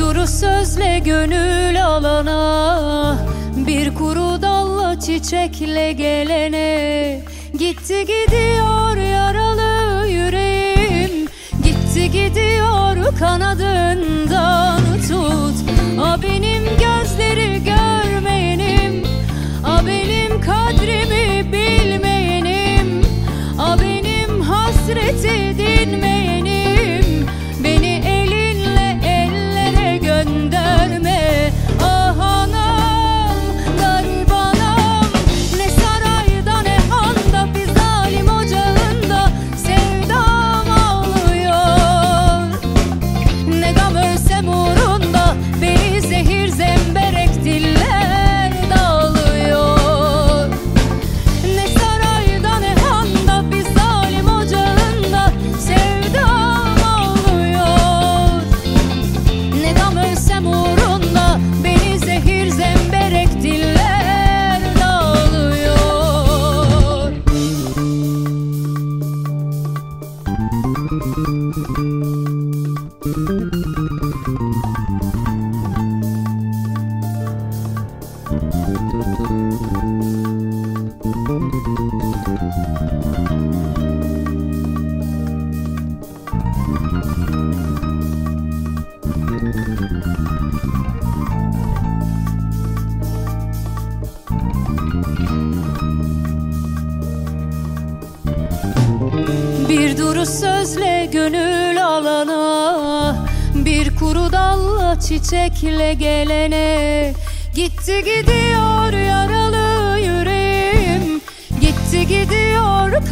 duru sözle gönül alana Bir kuru dalla çiçekle gelene. Gitti gidiyor yaralı yüreğim Gitti gidiyor kanadından tut. A benim gözleri görmeyenim A benim kadrimi bilmeyenim. A benim hasreti Bir sözle gönül alana Bir kuru dalla çiçekle gelene. Gitti gidiyor yaralı yüreğim Gitti gidiyor tut